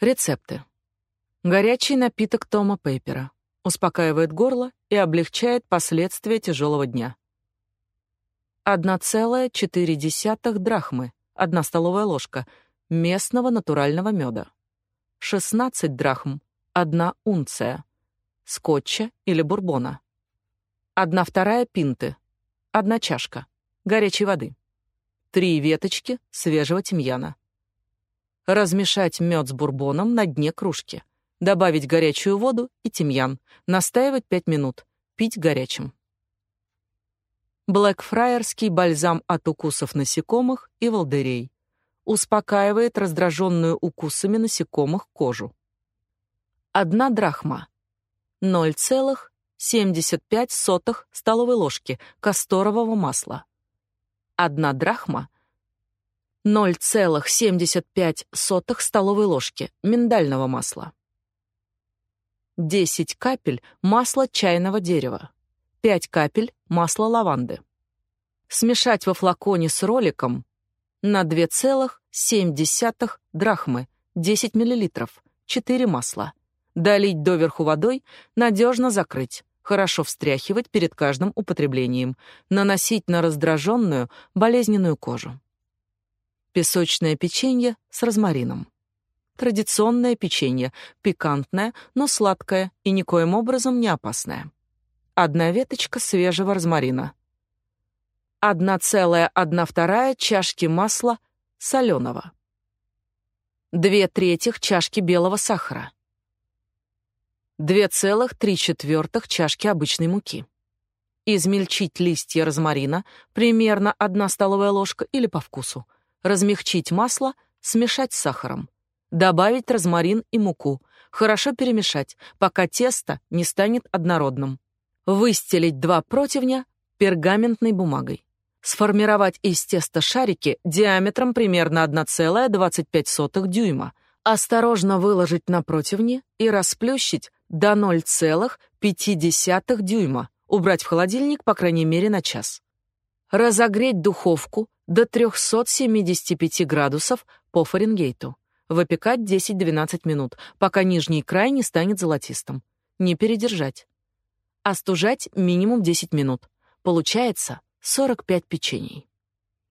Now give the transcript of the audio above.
Рецепты. Горячий напиток Тома Пейпера. Успокаивает горло и облегчает последствия тяжелого дня. 1,4 драхмы, 1 столовая ложка, местного натурального меда. 16 драхм, 1 унция, скотча или бурбона. 1 вторая пинты, 1 чашка, горячей воды. 3 веточки свежего тимьяна. Размешать мед с бурбоном на дне кружки. Добавить горячую воду и тимьян. Настаивать 5 минут. Пить горячим. Блэкфраерский бальзам от укусов насекомых и волдырей. Успокаивает раздраженную укусами насекомых кожу. Одна драхма. 0,75 столовой ложки касторового масла. Одна драхма. 0,75 столовой ложки миндального масла. 10 капель масла чайного дерева. 5 капель масла лаванды. Смешать во флаконе с роликом на 2,7 драхмы, 10 мл, 4 масла. Долить доверху водой, надежно закрыть. Хорошо встряхивать перед каждым употреблением. Наносить на раздраженную, болезненную кожу. Песочное печенье с розмарином. Традиционное печенье, пикантное, но сладкое и никоим образом не опасное. Одна веточка свежего розмарина. Одна целая одна вторая чашки масла соленого. Две третьих чашки белого сахара. Две целых три четвертых чашки обычной муки. Измельчить листья розмарина, примерно одна столовая ложка или по вкусу. Размягчить масло, смешать с сахаром. Добавить розмарин и муку. Хорошо перемешать, пока тесто не станет однородным. Выстелить два противня пергаментной бумагой. Сформировать из теста шарики диаметром примерно 1,25 дюйма. Осторожно выложить на противни и расплющить до 0,5 дюйма. Убрать в холодильник, по крайней мере, на час. Разогреть духовку до 375 градусов по Фаренгейту. Выпекать 10-12 минут, пока нижний край не станет золотистым. Не передержать. Остужать минимум 10 минут. Получается 45 печений.